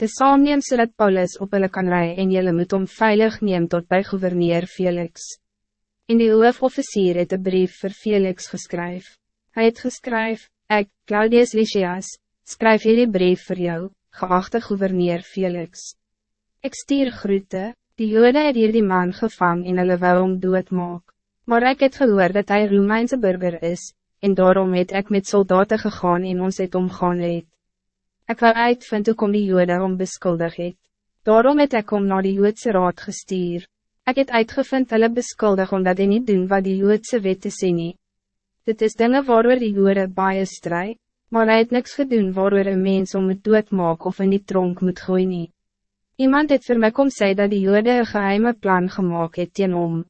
te saam neem so dat Paulus op hulle kan rij en jylle moet om veilig neem tot bij gouverneur Felix. En die hoofofficier het een brief voor Felix geskryf. Hij het geskryf, ek, Claudius Lysias, skryf hierdie brief voor jou, geachte gouverneur Felix. Ik stier groete, die jode het hier die man gevang en hulle wou om dood maak. Maar ik het gehoor dat hij Romeinse burger is, en daarom het ik met soldaten gegaan en ons het omgaan het. Ik wil uitvind hoe kom die jode om beskuldig het. Daarom het ek om naar die joodse raad gestuur. Ik het uitgevind hulle beskuldig omdat hy niet doen wat die joodse wette sê nie. Dit is dinge waarover die jode baie stry, maar hy het niks gedoen waarover een mens om het dood maak of in die tronk moet gooi nie. Iemand het vir my kom sê dat die jode een geheime plan gemaakt het teen om.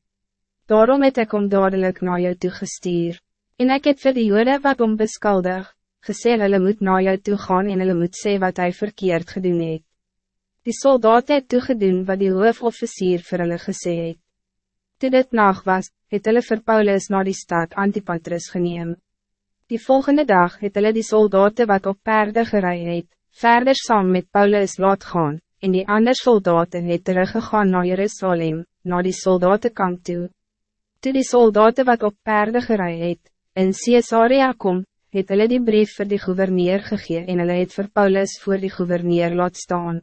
Daarom het ek om dadelijk naar jou toegestuur. En ik het vir die jode wat om beskuldig, gesê hulle moet na jou toe gaan en hulle moet sê wat hij verkeerd gedoen het. Die soldaat het toegedoen wat die hoofofficier vir hulle gesê het. Toe dit nacht was, het hulle vir Paulus na die stad Antipatris geneem. Die volgende dag het hulle die soldaten wat op perde gerei het, verder saam met Paulus laat gaan, en die ander soldaten het teruggegaan naar Jerusalem, na die soldatenkamp toe. Toe die soldaten wat op perde gerei het, in Caesarea kom, het hulle die brief voor die gouverneur gegee en hulle het vir Paulus voor die gouverneur laat staan.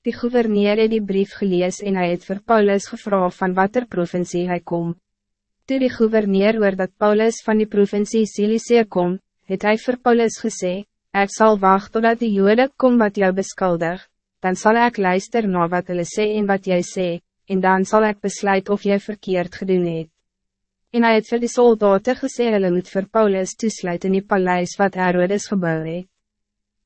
Die gouverneur het die brief gelees en hij het vir Paulus gevra van wat er provincie hij kom. Toe die gouverneur hoor dat Paulus van die provincie Cilicia kom, het hij vir Paulus gesê, ik zal wachten totdat die jode kom wat jou beskuldig, dan zal ik luister naar wat hulle sê en wat jij sê, en dan zal ik besluit of jy verkeerd gedoen het. En hij het vir die soldaten gesê hulle moet vir Paulus toesluit in die paleis wat Herodes gebouw het.